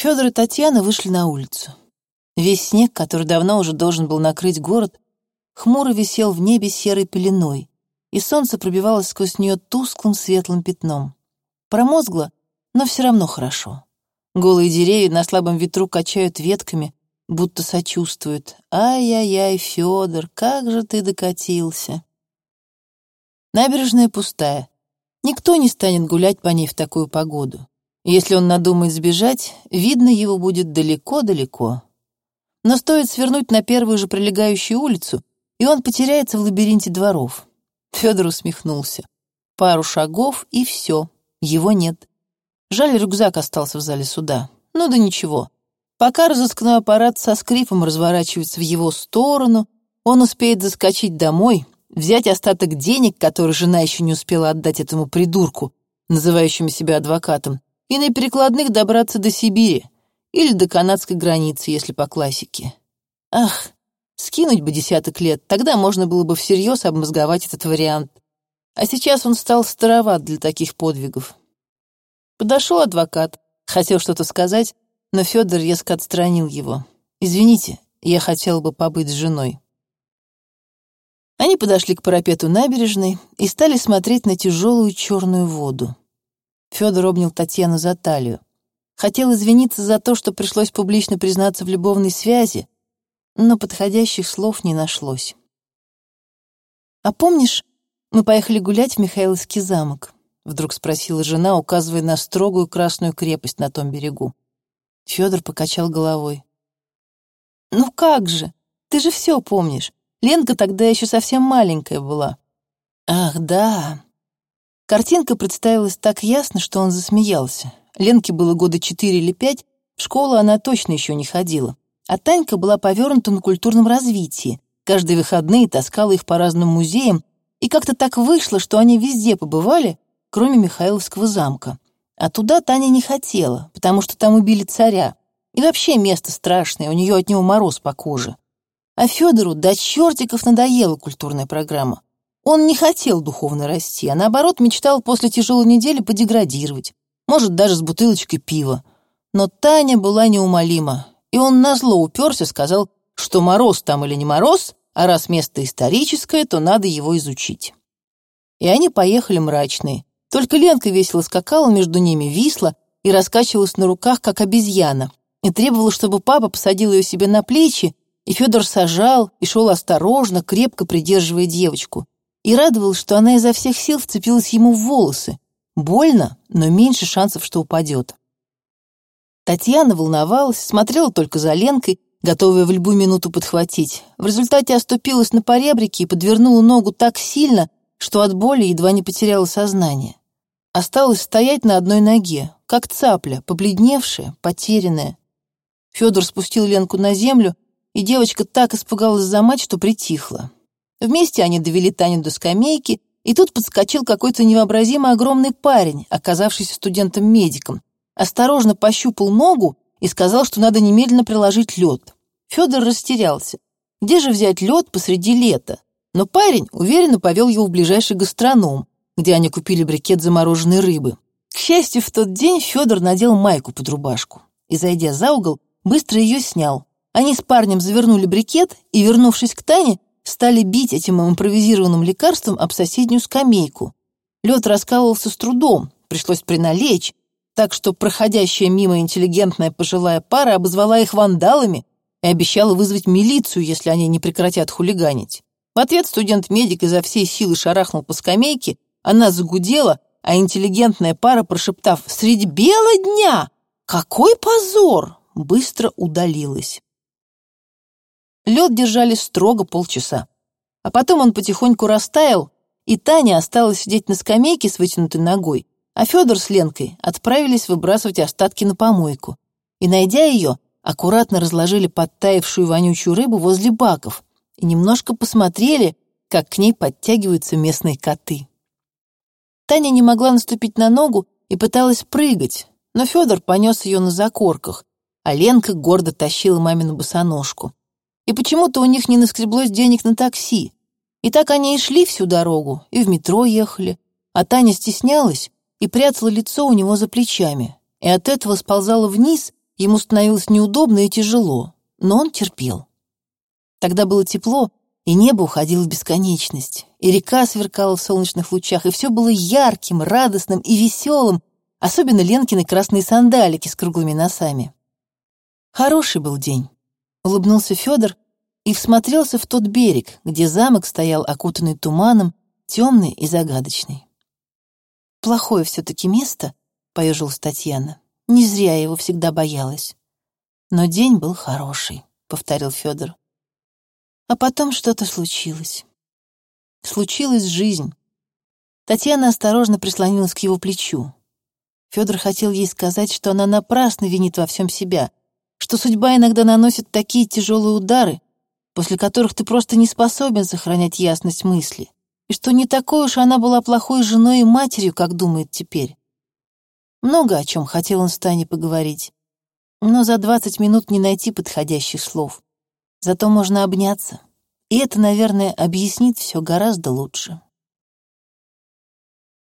Федор и Татьяна вышли на улицу. Весь снег, который давно уже должен был накрыть город, хмуро висел в небе серой пеленой, и солнце пробивалось сквозь нее тусклым светлым пятном. Промозгло, но все равно хорошо. Голые деревья на слабом ветру качают ветками, будто сочувствуют. «Ай-яй-яй, Федор, как же ты докатился!» Набережная пустая. Никто не станет гулять по ней в такую погоду. Если он надумает сбежать, видно его будет далеко-далеко. Но стоит свернуть на первую же прилегающую улицу, и он потеряется в лабиринте дворов. Федор усмехнулся. Пару шагов, и все. Его нет. Жаль, рюкзак остался в зале суда. Ну да ничего. Пока разыскной аппарат со скрипом разворачивается в его сторону, он успеет заскочить домой, взять остаток денег, который жена еще не успела отдать этому придурку, называющему себя адвокатом, и на перекладных добраться до Сибири или до канадской границы, если по классике. Ах, скинуть бы десяток лет, тогда можно было бы всерьез обмозговать этот вариант. А сейчас он стал староват для таких подвигов. Подошел адвокат, хотел что-то сказать, но Федор резко отстранил его. «Извините, я хотел бы побыть с женой». Они подошли к парапету набережной и стали смотреть на тяжелую черную воду. Федор обнял Татьяну за талию. Хотел извиниться за то, что пришлось публично признаться в любовной связи, но подходящих слов не нашлось. «А помнишь, мы поехали гулять в Михайловский замок?» — вдруг спросила жена, указывая на строгую красную крепость на том берегу. Федор покачал головой. «Ну как же? Ты же все помнишь. Ленка тогда еще совсем маленькая была». «Ах, да, Картинка представилась так ясно, что он засмеялся. Ленке было года четыре или пять, в школу она точно еще не ходила. А Танька была повернута на культурном развитии. Каждые выходные таскала их по разным музеям, и как-то так вышло, что они везде побывали, кроме Михайловского замка. А туда Таня не хотела, потому что там убили царя. И вообще место страшное, у нее от него мороз по коже. А Федору до чертиков надоела культурная программа. Он не хотел духовно расти, а наоборот мечтал после тяжелой недели подеградировать, может, даже с бутылочкой пива. Но Таня была неумолима, и он назло уперся, сказал, что мороз там или не мороз, а раз место историческое, то надо его изучить. И они поехали мрачные. Только Ленка весело скакала между ними, висла и раскачивалась на руках, как обезьяна, и требовала, чтобы папа посадил ее себе на плечи, и Федор сажал и шел осторожно, крепко придерживая девочку и радовал, что она изо всех сил вцепилась ему в волосы. Больно, но меньше шансов, что упадет. Татьяна волновалась, смотрела только за Ленкой, готовая в любую минуту подхватить. В результате оступилась на поребрике и подвернула ногу так сильно, что от боли едва не потеряла сознание. Осталась стоять на одной ноге, как цапля, побледневшая, потерянная. Федор спустил Ленку на землю, и девочка так испугалась за мать, что притихла. Вместе они довели Таню до скамейки, и тут подскочил какой-то невообразимо огромный парень, оказавшийся студентом-медиком. Осторожно пощупал ногу и сказал, что надо немедленно приложить лед. Федор растерялся. Где же взять лед посреди лета? Но парень уверенно повел его в ближайший гастроном, где они купили брикет замороженной рыбы. К счастью, в тот день Федор надел майку под рубашку и, зайдя за угол, быстро ее снял. Они с парнем завернули брикет и, вернувшись к Тане, стали бить этим импровизированным лекарством об соседнюю скамейку. Лед раскалывался с трудом, пришлось приналечь, так что проходящая мимо интеллигентная пожилая пара обозвала их вандалами и обещала вызвать милицию, если они не прекратят хулиганить. В ответ студент-медик изо всей силы шарахнул по скамейке, она загудела, а интеллигентная пара, прошептав «Средь бела дня! Какой позор!» быстро удалилась. Лед держали строго полчаса. А потом он потихоньку растаял, и Таня осталась сидеть на скамейке с вытянутой ногой, а Федор с Ленкой отправились выбрасывать остатки на помойку. И, найдя ее, аккуратно разложили подтаявшую вонючую рыбу возле баков и немножко посмотрели, как к ней подтягиваются местные коты. Таня не могла наступить на ногу и пыталась прыгать, но Федор понес ее на закорках, а Ленка гордо тащила мамину босоножку. И почему-то у них не наскреблось денег на такси. И так они и шли всю дорогу, и в метро ехали. А Таня стеснялась и прятала лицо у него за плечами. И от этого сползала вниз Ему становилось неудобно и тяжело, но он терпел. Тогда было тепло, и небо уходило в бесконечность, и река сверкала в солнечных лучах, и все было ярким, радостным и веселым, особенно Ленкины красные сандалики с круглыми носами. Хороший был день. Улыбнулся Федор и всмотрелся в тот берег, где замок стоял окутанный туманом, темный и загадочный. «Плохое все-таки место», — поежилась Татьяна. «Не зря я его всегда боялась». «Но день был хороший», — повторил Федор. А потом что-то случилось. Случилась жизнь. Татьяна осторожно прислонилась к его плечу. Федор хотел ей сказать, что она напрасно винит во всем себя, что судьба иногда наносит такие тяжелые удары, после которых ты просто не способен сохранять ясность мысли, и что не такой уж она была плохой женой и матерью, как думает теперь. Много о чем хотел он с Таней поговорить, но за двадцать минут не найти подходящих слов. Зато можно обняться, и это, наверное, объяснит все гораздо лучше.